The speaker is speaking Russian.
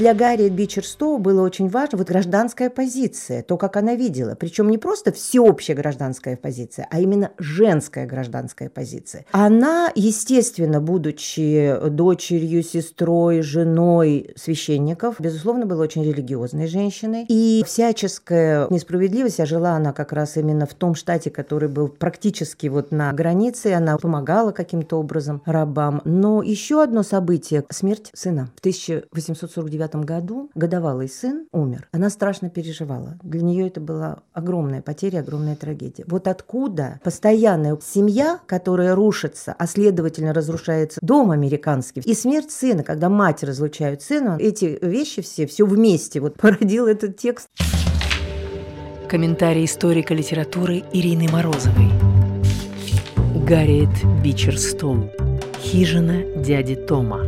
для Гарри Бичерстоу было очень важно вот гражданская позиция, то, как она видела. Причем не просто всеобщая гражданская позиция, а именно женская гражданская позиция. Она, естественно, будучи дочерью, сестрой, женой священников, безусловно, была очень религиозной женщиной. И всяческая несправедливость, а жила она как раз именно в том штате, который был практически вот на границе, она помогала каким-то образом рабам. Но еще одно событие – смерть сына. В 1849 году годовалый сын умер. Она страшно переживала. Для нее это была огромная потеря, огромная трагедия. Вот откуда постоянная семья, которая рушится, а следовательно разрушается дом американский, и смерть сына, когда мать разлучают сына, эти вещи все, все вместе вот породил этот текст. Комментарий историка литературы Ирины Морозовой. Гарриет Бичерстоу. Хижина дяди Тома.